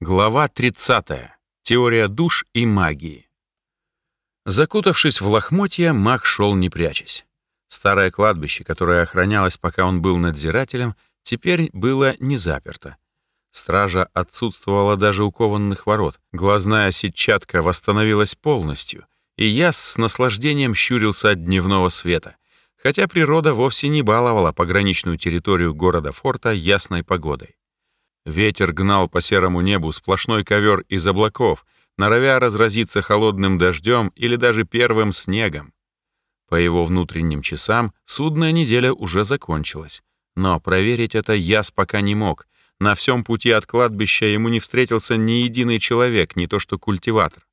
Глава 30. Теория душ и магии. Закутавшись в лохмотья, маг шел не прячась. Старое кладбище, которое охранялось, пока он был надзирателем, теперь было не заперто. Стража отсутствовала даже у кованных ворот. Глазная сетчатка восстановилась полностью, и Яс с наслаждением щурился от дневного света, хотя природа вовсе не баловала пограничную территорию города-форта ясной погодой. Ветер гнал по серому небу сплошной ковер из облаков, норовя разразиться холодным дождем или даже первым снегом. По его внутренним часам судная неделя уже закончилась. Но проверить это Яс пока не мог. На всем пути от кладбища ему не встретился ни единый человек, не то что культиватор.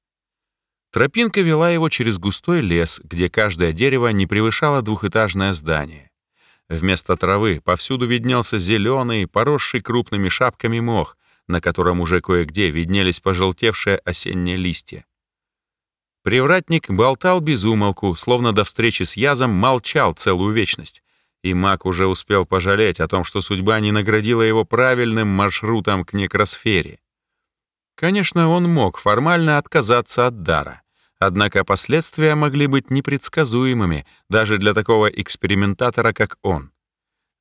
Тропинка вела его через густой лес, где каждое дерево не превышало двухэтажное здание. Вместо травы повсюду виднелся зеленый, поросший крупными шапками мох, на котором уже кое-где виднелись пожелтевшие осенние листья. Привратник болтал без умолку, словно до встречи с Язом молчал целую вечность. И маг уже успел пожалеть о том, что судьба не наградила его правильным маршрутом к некросфере. Конечно, он мог формально отказаться от дара. Однако последствия могли быть непредсказуемыми даже для такого экспериментатора, как он.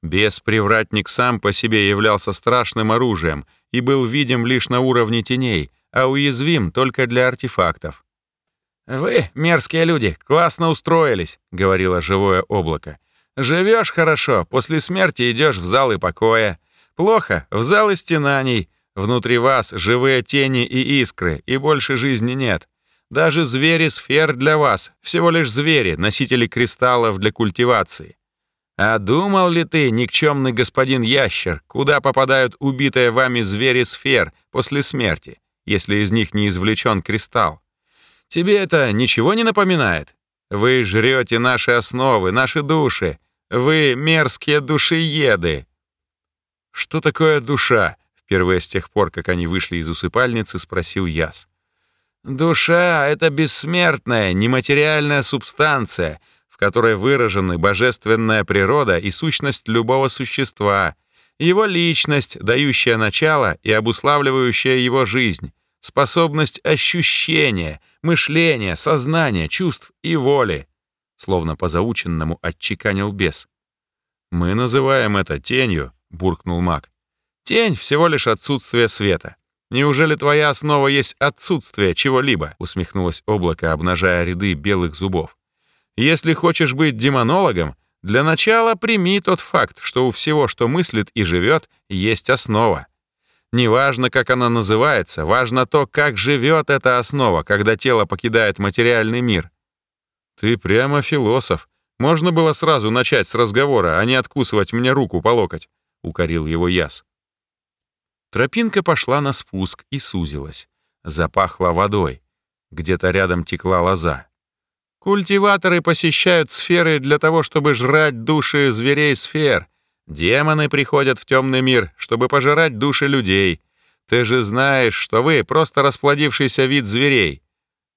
Бес-привратник сам по себе являлся страшным оружием и был видим лишь на уровне теней, а уязвим только для артефактов. «Вы, мерзкие люди, классно устроились», — говорило живое облако. «Живешь хорошо, после смерти идешь в залы покоя. Плохо, в залы стенаний. Внутри вас живые тени и искры, и больше жизни нет. Даже звери сфер для вас, всего лишь звери, носители кристаллов для культивации. А думал ли ты, никчемный господин ящер, куда попадают убитые вами звери сфер после смерти, если из них не извлечен кристалл? Тебе это ничего не напоминает? Вы жрете наши основы, наши души. Вы мерзкие душееды. Что такое душа? Впервые с тех пор, как они вышли из усыпальницы, спросил Яс. Душа — это бессмертная, нематериальная субстанция, в которой выражены божественная природа и сущность любого существа, его личность, дающая начало и обуславливающая его жизнь, способность ощущения, мышления, сознания, чувств и воли, словно по заученному отчеканил бес. «Мы называем это тенью», — буркнул маг. «Тень — всего лишь отсутствие света. «Неужели твоя основа есть отсутствие чего-либо?» — усмехнулось облако, обнажая ряды белых зубов. «Если хочешь быть демонологом, для начала прими тот факт, что у всего, что мыслит и живет, есть основа. Неважно, как она называется, важно то, как живет эта основа, когда тело покидает материальный мир. Ты прямо философ. Можно было сразу начать с разговора, а не откусывать мне руку по локоть, — укорил его Яс. Тропинка пошла на спуск и сузилась. Запахло водой. Где-то рядом текла лоза. Культиваторы посещают сферы для того, чтобы жрать души зверей сфер. Демоны приходят в темный мир, чтобы пожирать души людей. Ты же знаешь, что вы просто расплодившийся вид зверей.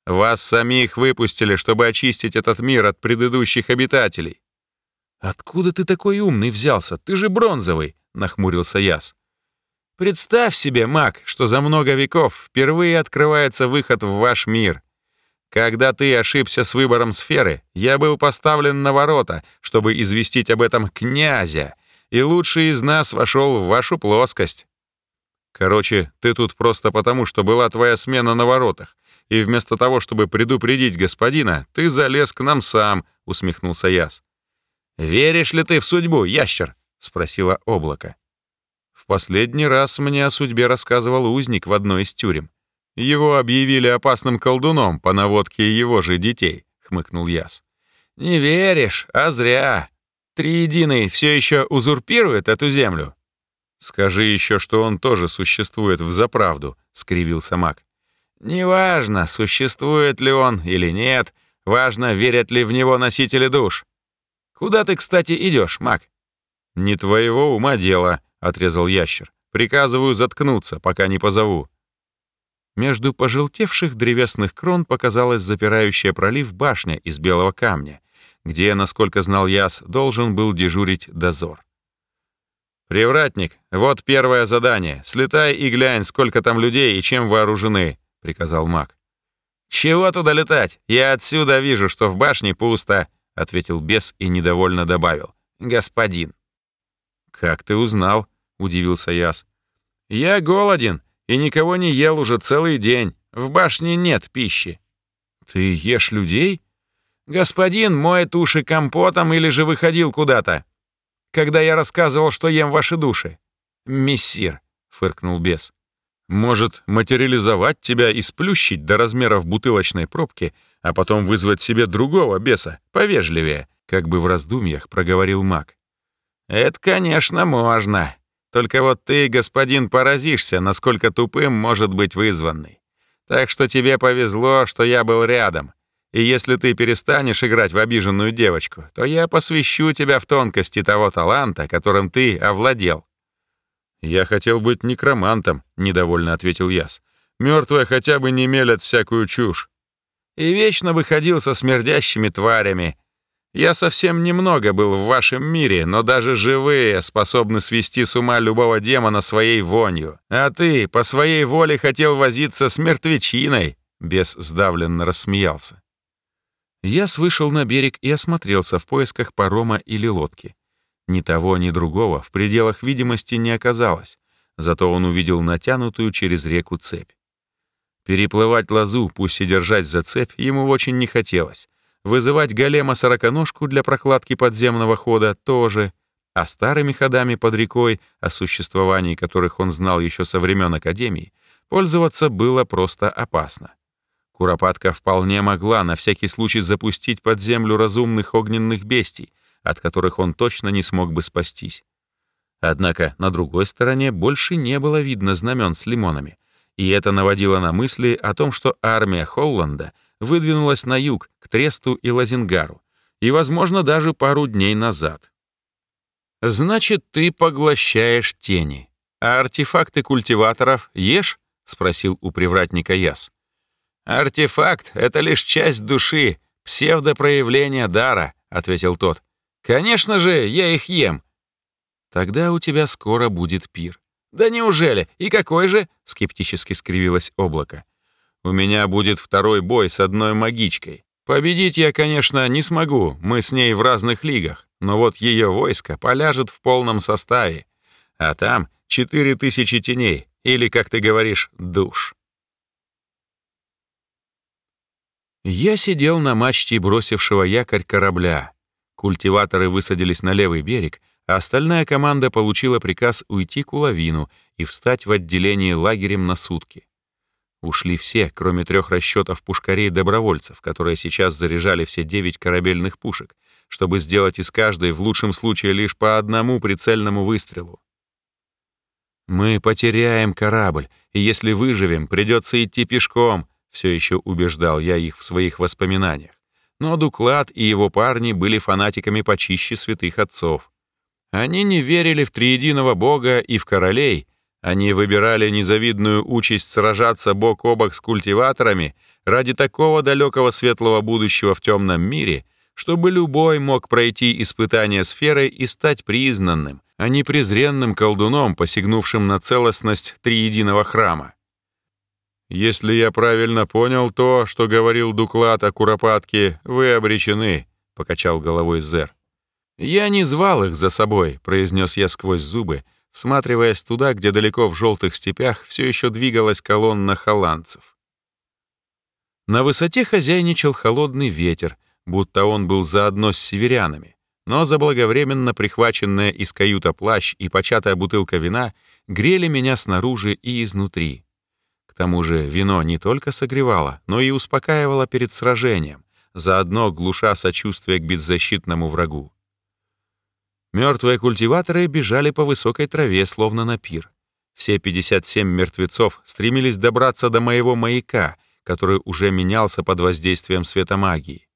Вас самих выпустили, чтобы очистить этот мир от предыдущих обитателей. «Откуда ты такой умный взялся? Ты же бронзовый!» — нахмурился Яс. Представь себе, маг, что за много веков впервые открывается выход в ваш мир. Когда ты ошибся с выбором сферы, я был поставлен на ворота, чтобы известить об этом князя, и лучший из нас вошел в вашу плоскость. Короче, ты тут просто потому, что была твоя смена на воротах, и вместо того, чтобы предупредить господина, ты залез к нам сам, усмехнулся Яс. Веришь ли ты в судьбу, ящер? спросила облако. В последний раз мне о судьбе рассказывал узник в одной из тюрем. Его объявили опасным колдуном по наводке его же детей, хмыкнул Яс. Не веришь, а зря. Триединый все еще узурпирует эту землю. Скажи еще, что он тоже существует в заправду, скривился маг. Неважно, существует ли он или нет, важно, верят ли в него носители душ. Куда ты, кстати, идешь, маг? Не твоего ума дело, отрезал ящер. «Приказываю заткнуться, пока не позову». Между пожелтевших древесных крон показалась запирающая пролив башня из белого камня, где, насколько знал Яс, должен был дежурить дозор. «Привратник, вот первое задание. Слетай и глянь, сколько там людей и чем вооружены», — приказал маг. «Чего туда летать? Я отсюда вижу, что в башне пусто», — ответил бес и недовольно добавил. «Господин». «Как ты узнал?» — удивился Яс. «Я голоден и никого не ел уже целый день. В башне нет пищи». «Ты ешь людей?» «Господин моет уши компотом или же выходил куда-то?» «Когда я рассказывал, что ем ваши души?» «Мессир», — фыркнул бес. «Может, материализовать тебя и сплющить до размеров бутылочной пробки, а потом вызвать себе другого беса, повежливее», как бы в раздумьях проговорил маг. «Это, конечно, можно. Только вот ты, господин, поразишься, насколько тупым может быть вызванный. Так что тебе повезло, что я был рядом. И если ты перестанешь играть в обиженную девочку, то я посвящу тебя в тонкости того таланта, которым ты овладел». «Я хотел быть некромантом», — недовольно ответил Яс. «Мертвые хотя бы не мелят всякую чушь». «И вечно выходил со смердящими тварями. Я совсем немного был в вашем мире, но даже живые способны свести с ума любого демона своей вонью. А ты по своей воле хотел возиться с мертвечиной», — бес сдавленно рассмеялся. Яс вышел на берег и осмотрелся в поисках парома или лодки. Ни того, ни другого в пределах видимости не оказалось, зато он увидел натянутую через реку цепь. Переплывать лазу, пусть и держать за цепь, ему очень не хотелось. Вызывать голема-сороконожку для прокладки подземного хода тоже, а старыми ходами под рекой, о существовании которых он знал еще со времен Академии, пользоваться было просто опасно. Куропатка вполне могла на всякий случай запустить под землю разумных огненных бестий, от которых он точно не смог бы спастись. Однако на другой стороне больше не было видно знамен с лимонами, и это наводило на мысли о том, что армия Холланда выдвинулась на юг, к Тресту и Лазингару, и, возможно, даже пару дней назад. «Значит, ты поглощаешь тени, а артефакты культиваторов ешь?» — спросил у привратника Яс. «Артефакт — это лишь часть души, псевдопроявление дара», — ответил тот. «Конечно же, я их ем». «Тогда у тебя скоро будет пир». «Да неужели? И какой же?» — скептически скривилось облако. «У меня будет второй бой с одной магичкой. Победить я, конечно, не смогу, мы с ней в разных лигах, но вот ее войско поляжет в полном составе. А там четыре тысячи теней, или, как ты говоришь, душ». Я сидел на мачте бросившего якорь корабля. Культиваторы высадились на левый берег, а остальная команда получила приказ уйти к уловину и встать в отделении лагерем на сутки. Ушли все, кроме трех расчетов пушкарей-добровольцев, которые сейчас заряжали все девять корабельных пушек, чтобы сделать из каждой в лучшем случае лишь по одному прицельному выстрелу. «Мы потеряем корабль, и если выживем, придется идти пешком», все еще убеждал я их в своих воспоминаниях. Но Дуклад и его парни были фанатиками почище святых отцов. Они не верили в триединого бога и в королей, они выбирали незавидную участь сражаться бок о бок с культиваторами ради такого далекого светлого будущего в темном мире, чтобы любой мог пройти испытание сферой и стать признанным, а не презренным колдуном, посягнувшим на целостность триединого храма. «Если я правильно понял то, что говорил Дуклад о Куропатке, вы обречены», — покачал головой Зер. «Я не звал их за собой», — произнес я сквозь зубы, всматриваясь туда, где далеко в желтых степях все еще двигалась колонна холландцев. На высоте хозяйничал холодный ветер, будто он был заодно с северянами, но заблаговременно прихваченная из каюта плащ и початая бутылка вина грели меня снаружи и изнутри. К тому же вино не только согревало, но и успокаивало перед сражением, заодно глуша сочувствие к беззащитному врагу. Мертвые культиваторы бежали по высокой траве, словно на пир. Все 57 мертвецов стремились добраться до моего маяка, который уже менялся под воздействием светомагии.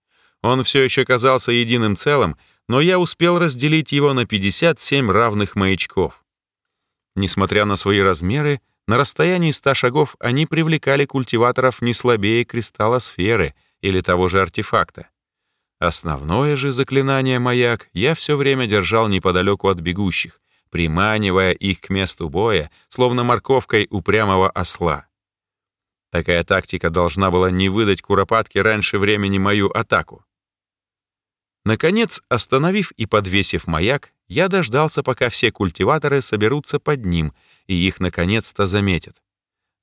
Он все еще казался единым целым, но я успел разделить его на 57 равных маячков. Несмотря на свои размеры, на расстоянии ста шагов они привлекали культиваторов не слабее кристалла сферы или того же артефакта. Основное же заклинание «Маяк» я все время держал неподалеку от бегущих, приманивая их к месту боя, словно морковкой упрямого осла. Такая тактика должна была не выдать Куропатке раньше времени мою атаку. Наконец, остановив и подвесив маяк, я дождался, пока все культиваторы соберутся под ним, и их наконец-то заметят.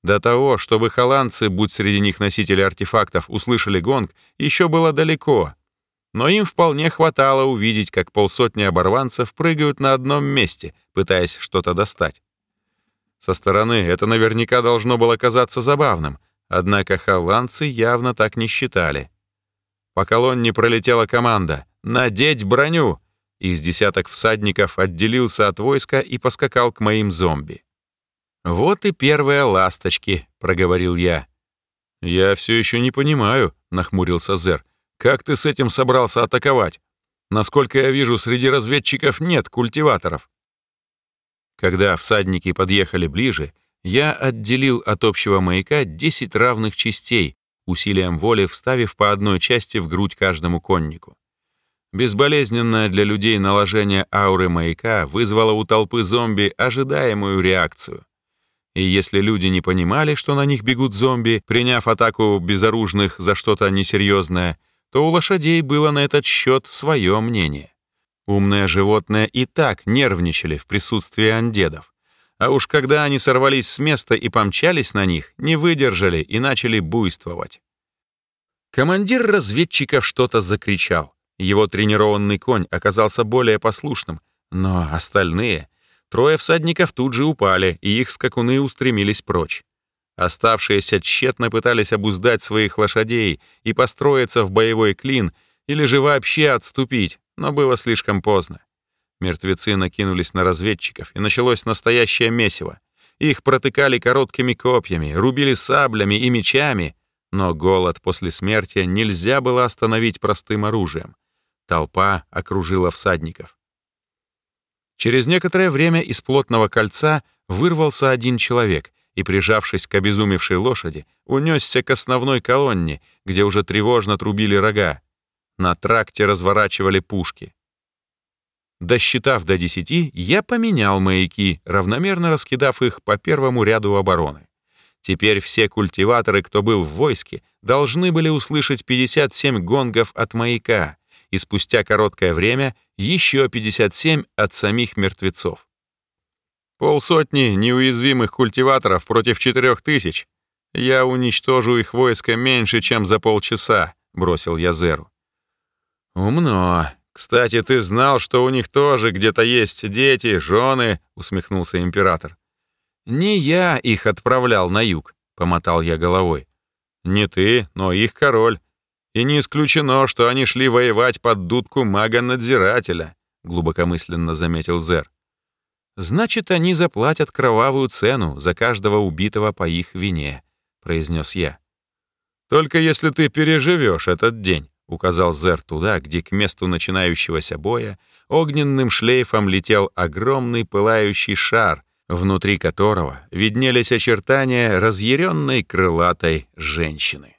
До того, чтобы холландцы, будь среди них носители артефактов, услышали гонг, еще было далеко. Но им вполне хватало увидеть, как полсотни оборванцев прыгают на одном месте, пытаясь что-то достать. Со стороны это наверняка должно было казаться забавным, однако холландцы явно так не считали. По колонне пролетела команда «Надеть броню!» Из десяток всадников отделился от войска и поскакал к моим зомби. «Вот и первые ласточки», — проговорил я. «Я все еще не понимаю», — нахмурился Зер. «Как ты с этим собрался атаковать? Насколько я вижу, среди разведчиков нет культиваторов». Когда всадники подъехали ближе, я отделил от общего маяка 10 равных частей, усилием воли вставив по одной части в грудь каждому коннику. Безболезненное для людей наложение ауры маяка вызвало у толпы зомби ожидаемую реакцию. И если люди не понимали, что на них бегут зомби, приняв атаку безоружных за что-то несерьезное, то у лошадей было на этот счет свое мнение. Умные животные и так нервничали в присутствии андедов. А уж когда они сорвались с места и помчались на них, не выдержали и начали буйствовать. Командир разведчиков что-то закричал. Его тренированный конь оказался более послушным, но остальные, трое всадников тут же упали, и их скакуны устремились прочь. Оставшиеся тщетно пытались обуздать своих лошадей и построиться в боевой клин или же вообще отступить, но было слишком поздно. Мертвецы накинулись на разведчиков, и началось настоящее месиво. Их протыкали короткими копьями, рубили саблями и мечами, но голод после смерти нельзя было остановить простым оружием. Толпа окружила всадников. Через некоторое время из плотного кольца вырвался один человек и, прижавшись к обезумевшей лошади, унесся к основной колонне, где уже тревожно трубили рога. На тракте разворачивали пушки. Досчитав до десяти, я поменял маяки, равномерно раскидав их по первому ряду обороны. Теперь все культиваторы, кто был в войске, должны были услышать 57 гонгов от маяка, и спустя короткое время еще 57 от самих мертвецов. Полсотни неуязвимых культиваторов против четырех тысяч. Я уничтожу их войско меньше, чем за полчаса, бросил я Зеру. Умно. Кстати, ты знал, что у них тоже где-то есть дети, жены, усмехнулся император. Не я их отправлял на юг, помотал я головой. Не ты, но их король. И не исключено, что они шли воевать под дудку мага-надзирателя, глубокомысленно заметил Зер. Значит, они заплатят кровавую цену за каждого убитого по их вине, произнес я. Только если ты переживешь этот день, указал Зер туда, где к месту начинающегося боя огненным шлейфом летел огромный пылающий шар, внутри которого виднелись очертания разъяренной крылатой женщины.